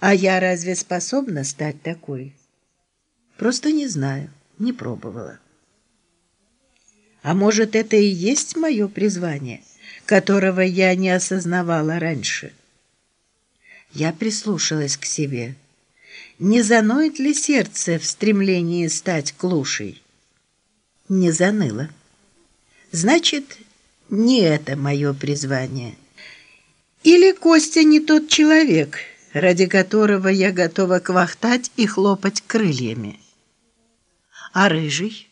А я разве способна стать такой? Просто не знаю, не пробовала. А может, это и есть мое призвание, которого я не осознавала раньше? Я прислушалась к себе. Не заноет ли сердце в стремлении стать клушей? Не заныло. Значит, не это мое призвание. Или Костя не тот человек, ради которого я готова квахтать и хлопать крыльями. А рыжий?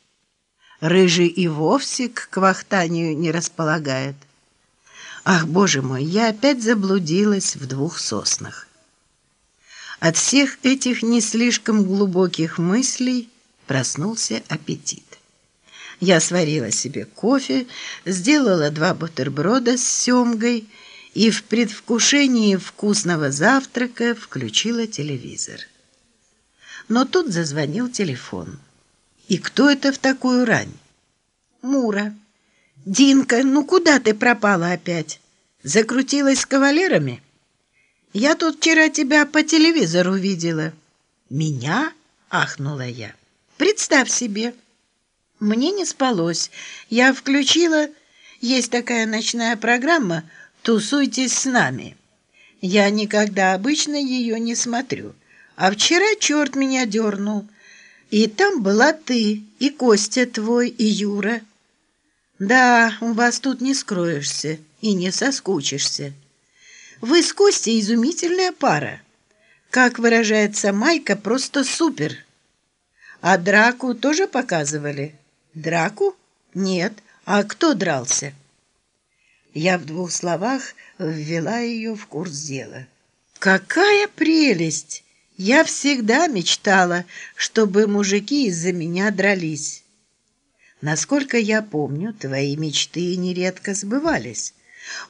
Рыжий и вовсе к квахтанию не располагает. Ах, боже мой, я опять заблудилась в двух соснах. От всех этих не слишком глубоких мыслей проснулся аппетит. Я сварила себе кофе, сделала два бутерброда с семгой и в предвкушении вкусного завтрака включила телевизор. Но тут зазвонил телефон. И кто это в такую рань? Мура. Динка, ну куда ты пропала опять? Закрутилась с кавалерами? Я тут вчера тебя по телевизору видела. Меня? Ахнула я. Представь себе. Мне не спалось. Я включила... Есть такая ночная программа «Тусуйтесь с нами». Я никогда обычно ее не смотрю. А вчера черт меня дернул. И там была ты, и Костя твой, и Юра. Да, у вас тут не скроешься и не соскучишься. Вы с Костей изумительная пара. Как выражается Майка, просто супер. А драку тоже показывали? Драку? Нет. А кто дрался? Я в двух словах ввела ее в курс дела. «Какая прелесть! Я всегда мечтала, чтобы мужики из-за меня дрались. Насколько я помню, твои мечты нередко сбывались.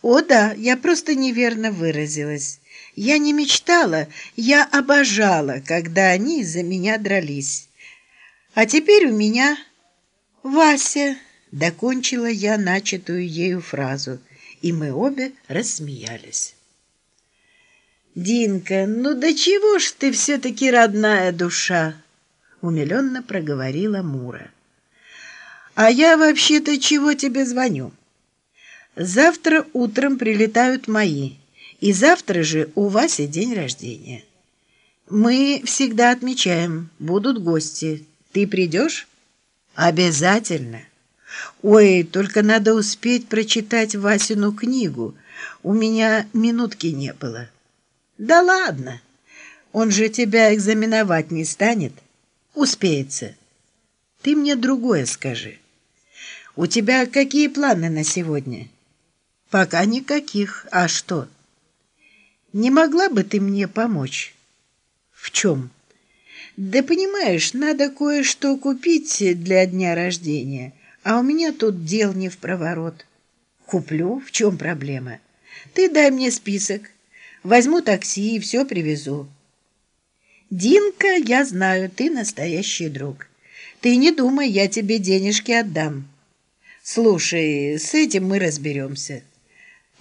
О да, я просто неверно выразилась. Я не мечтала, я обожала, когда они из-за меня дрались. А теперь у меня Вася, докончила я начатую ею фразу – и мы обе рассмеялись. «Динка, ну до чего ж ты все-таки родная душа?» — умиленно проговорила Мура. «А я вообще-то чего тебе звоню? Завтра утром прилетают мои, и завтра же у Васи день рождения. Мы всегда отмечаем, будут гости. Ты придешь?» «Обязательно!» Ой, только надо успеть прочитать Васину книгу. У меня минутки не было. Да ладно, он же тебя экзаменовать не станет. Успеется. Ты мне другое скажи. У тебя какие планы на сегодня? Пока никаких. А что? Не могла бы ты мне помочь? В чем? Да понимаешь, надо кое-что купить для дня рождения — а у меня тут дел не в проворот. Куплю, в чем проблема? Ты дай мне список. Возьму такси и все привезу. Динка, я знаю, ты настоящий друг. Ты не думай, я тебе денежки отдам. Слушай, с этим мы разберемся.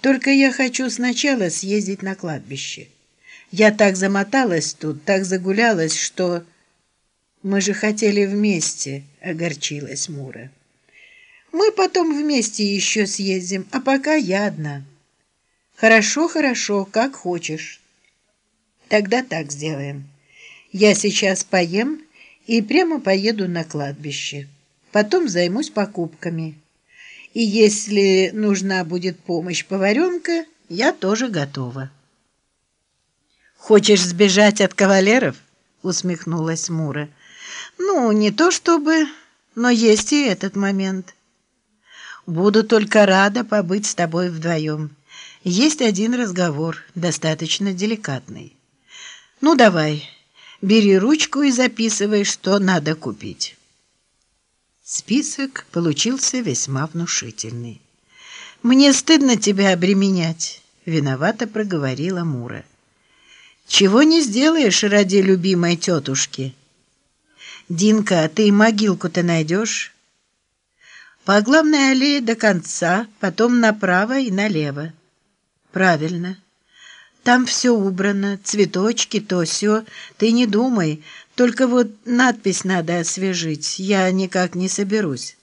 Только я хочу сначала съездить на кладбище. Я так замоталась тут, так загулялась, что... Мы же хотели вместе, огорчилась Мура. Мы потом вместе еще съездим, а пока я одна. Хорошо, хорошо, как хочешь. Тогда так сделаем. Я сейчас поем и прямо поеду на кладбище. Потом займусь покупками. И если нужна будет помощь поваренка, я тоже готова. «Хочешь сбежать от кавалеров?» — усмехнулась Мура. «Ну, не то чтобы, но есть и этот момент». Буду только рада побыть с тобой вдвоем. Есть один разговор, достаточно деликатный. Ну, давай, бери ручку и записывай, что надо купить. Список получился весьма внушительный. «Мне стыдно тебя обременять», — виновато проговорила Мура. «Чего не сделаешь ради любимой тетушки?» «Динка, а ты могилку-то найдешь?» По главной аллее до конца, потом направо и налево. Правильно. Там все убрано, цветочки, то все. Ты не думай, только вот надпись надо освежить, я никак не соберусь».